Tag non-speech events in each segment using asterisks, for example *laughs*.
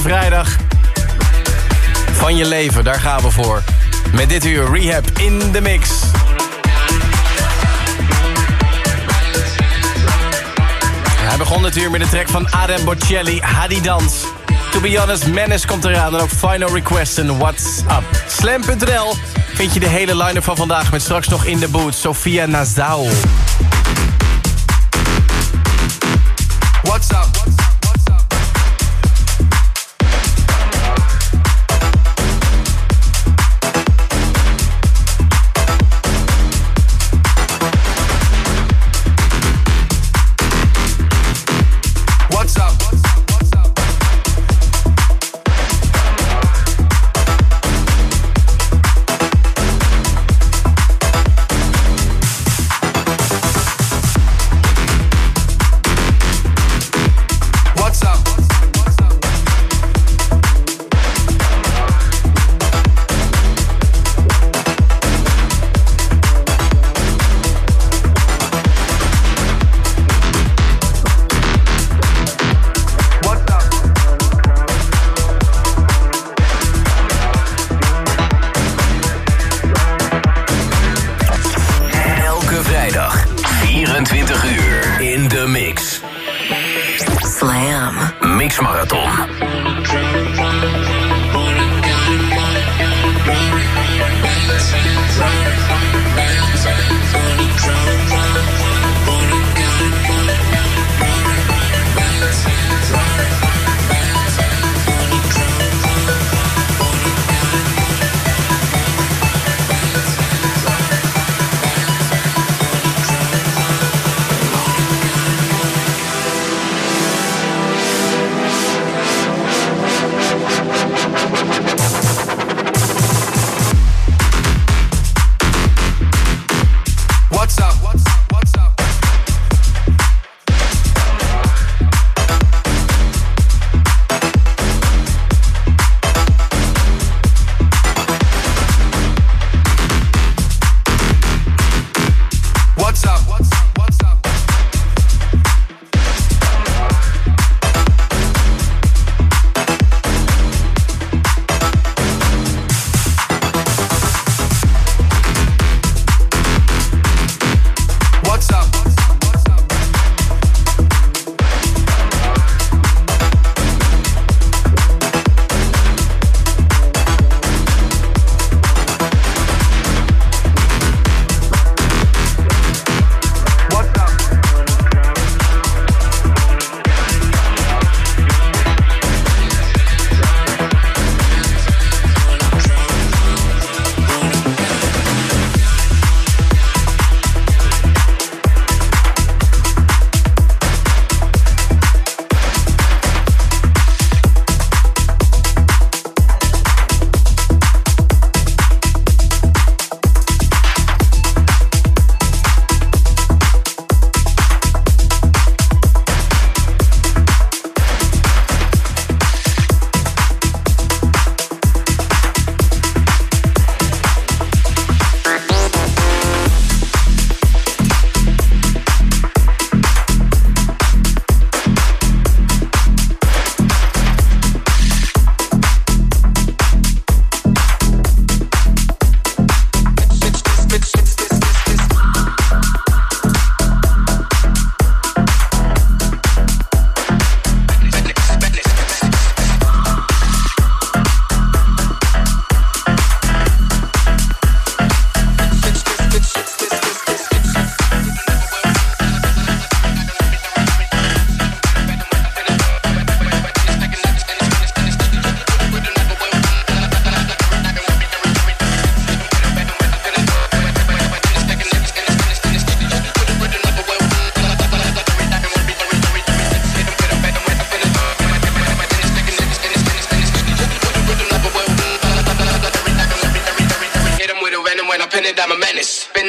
vrijdag van je leven. Daar gaan we voor. Met dit uur Rehab in de mix. Hij begon dit uur met de track van Adam Bocelli, Hadi Dans. To be honest, Menace komt eraan en ook Final Request en What's Up. Slam.nl vind je de hele line-up van vandaag met straks nog in de boot Sophia Nazau. What's Up?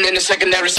in the secondary.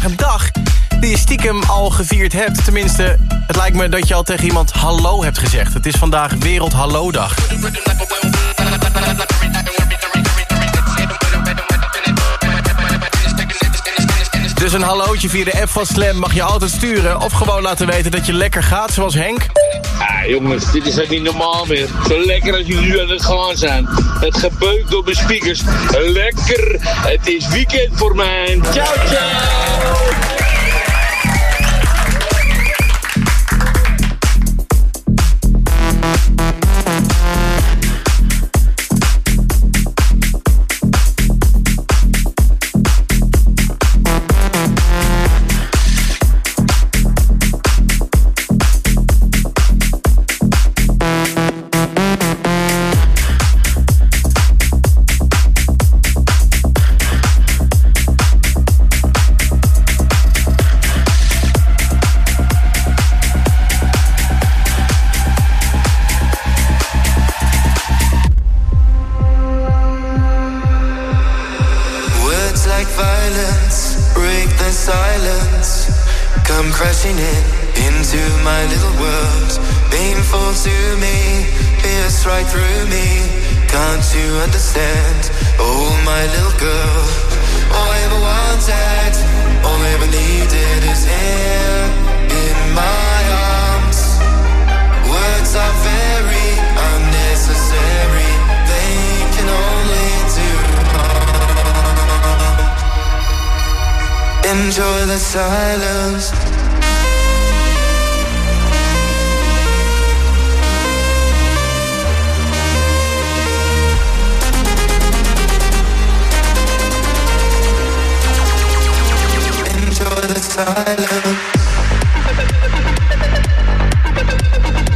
vandaag een dag die je stiekem al gevierd hebt. Tenminste, het lijkt me dat je al tegen iemand hallo hebt gezegd. Het is vandaag Wereld Hallo Dag. Dus een hallootje via de app van Slam mag je altijd sturen. Of gewoon laten weten dat je lekker gaat, zoals Henk. Ah, jongens, dit is echt niet normaal meer. Zo lekker als jullie nu aan het gaan zijn. Het gebeukt door mijn speakers. Lekker. Het is weekend voor mij. Ciao, ciao. Enjoy the silence. Enjoy the silence. *laughs*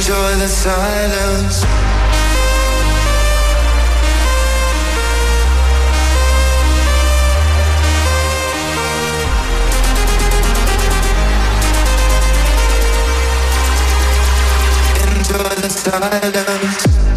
Enjoy the silence. Enjoy the silence.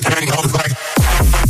training, houden gelijk.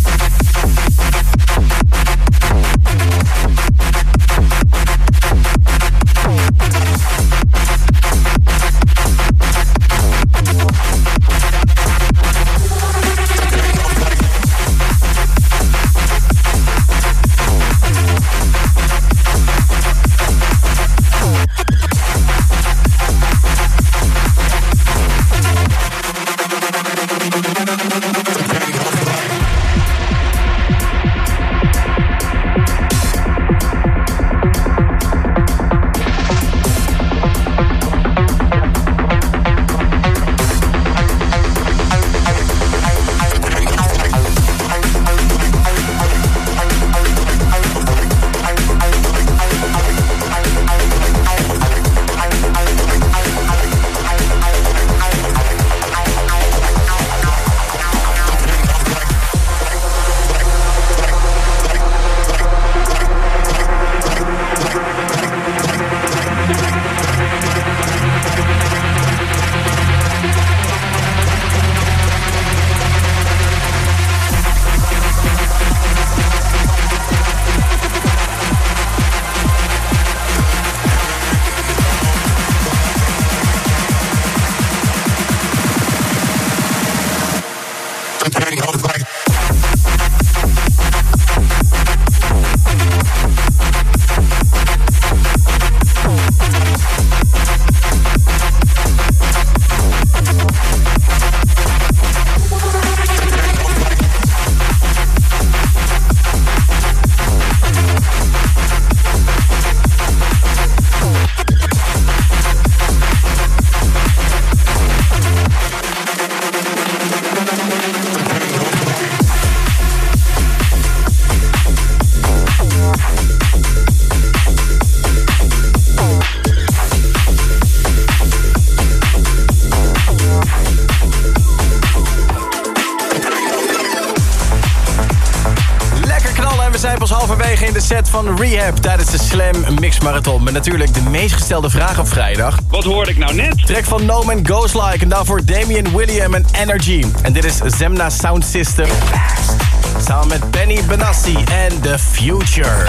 Set van Rehab tijdens de Slam Mix Marathon. Met natuurlijk de meest gestelde vraag op vrijdag. Wat hoorde ik nou net? Track van No Man Goes Like en daarvoor Damian William en Energy. En dit is Zemna Sound System. Samen met Benny Benassi en The. Future.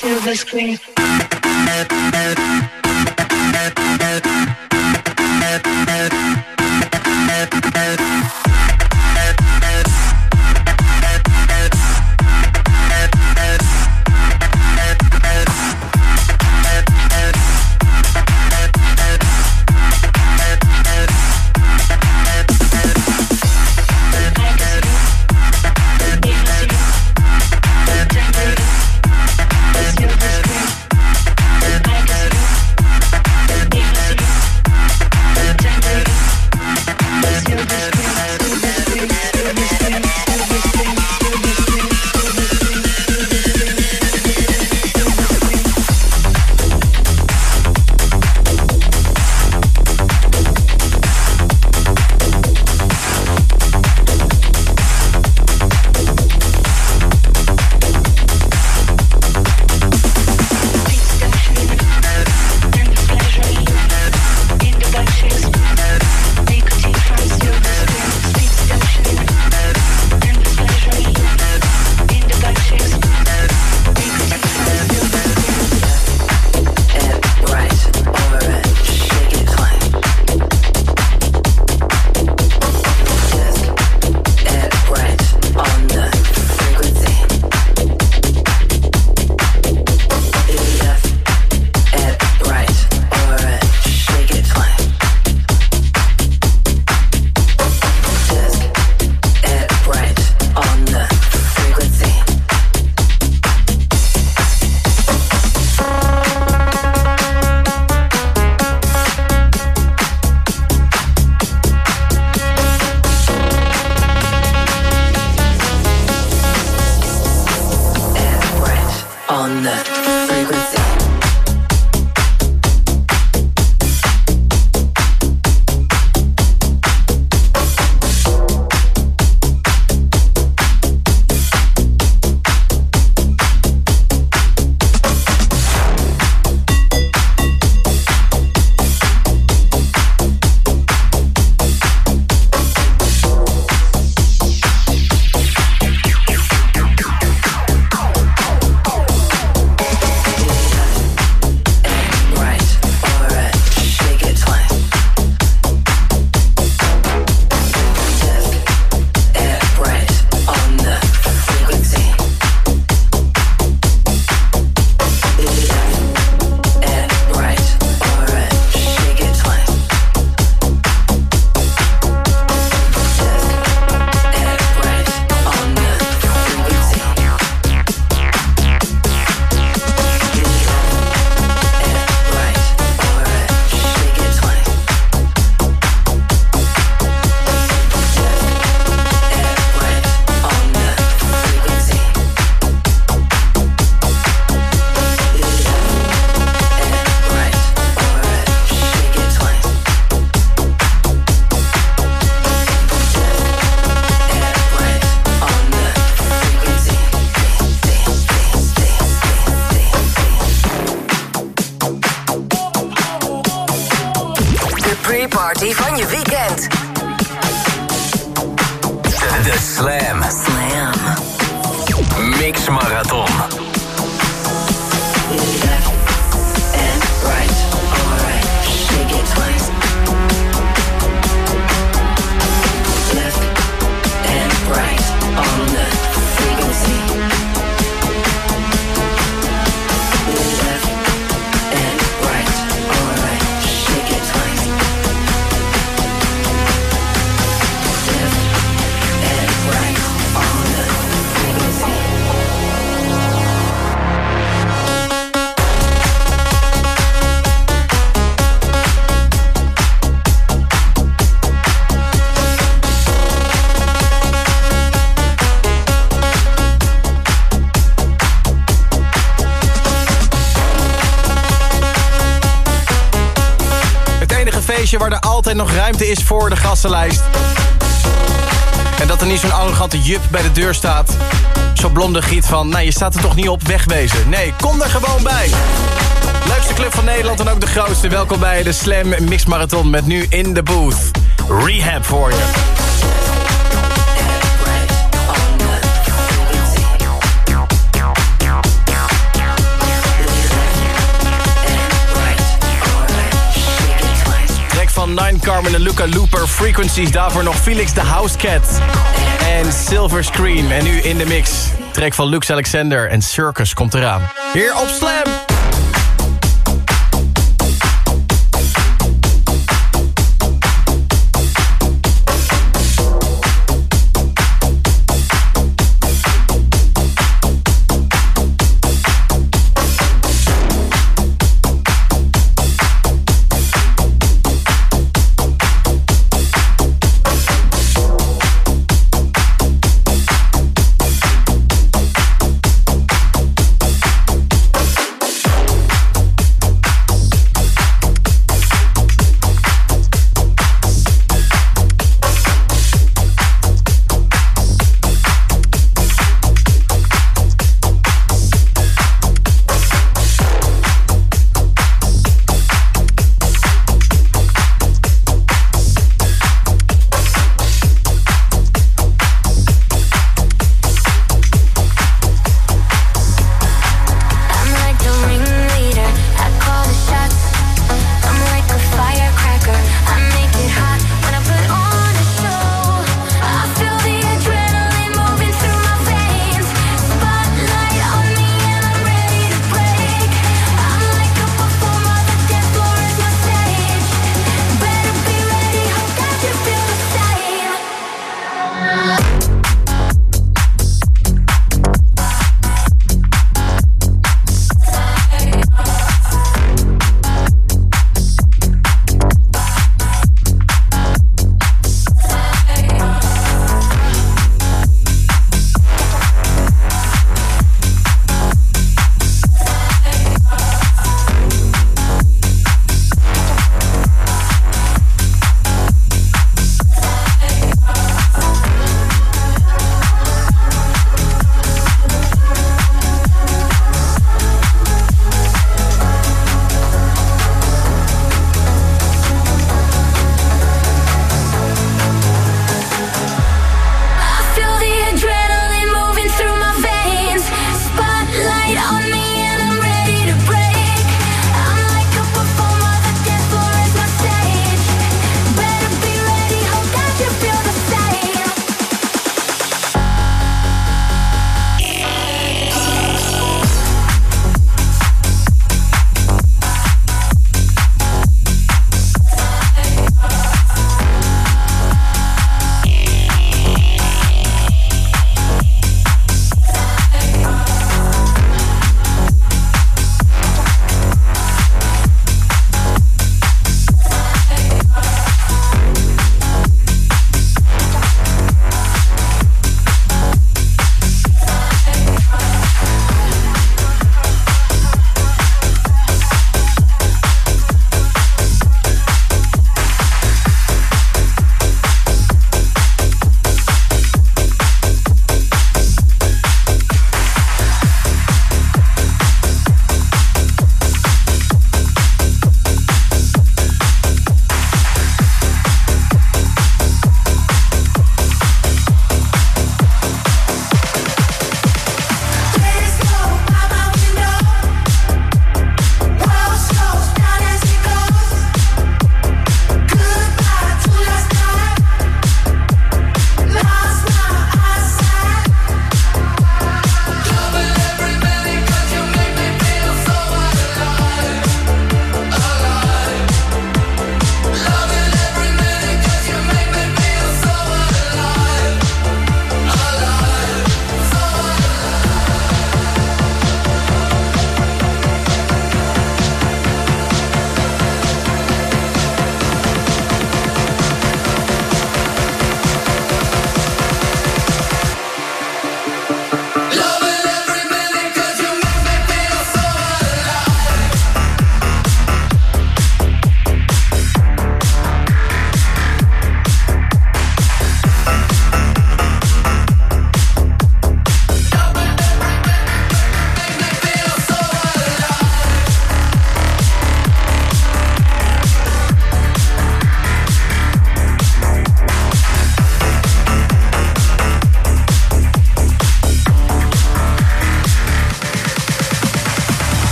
Silver screen. En dat er niet zo'n arrogante jup bij de deur staat. Zo'n blonde giet van, nou je staat er toch niet op, wegwezen. Nee, kom er gewoon bij. Leukste club van Nederland en ook de grootste. Welkom bij de Slam Mix Marathon met nu in de booth. Rehab voor je. Carmen en Luca Looper. Frequencies, daarvoor nog Felix the Housecat. En Silver Screen. En nu in de mix. Track van Lux Alexander en Circus komt eraan. Hier op Slam.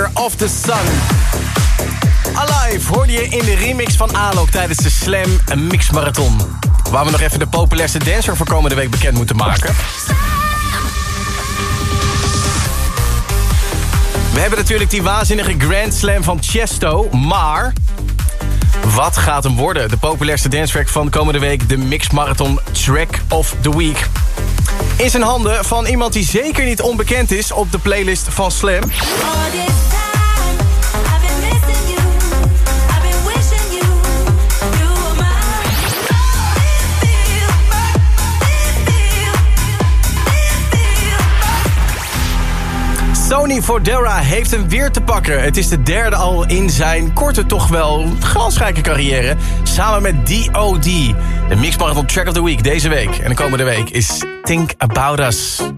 Of the Sun. Alive hoorde je in de remix van Alok tijdens de Slam Mix Marathon. Waar we nog even de populairste dancer voor komende week bekend moeten maken. We hebben natuurlijk die waanzinnige Grand Slam van Chesto, maar... Wat gaat hem worden? De populairste dancetrack van komende week, de Mix Marathon Track of the Week. In zijn handen van iemand die zeker niet onbekend is op de playlist van Slam. Fodera heeft hem weer te pakken. Het is de derde al in zijn korte, toch wel glansrijke carrière. Samen met D.O.D. De Mix Marathon Track of the Week deze week. En de komende week is Think About Us.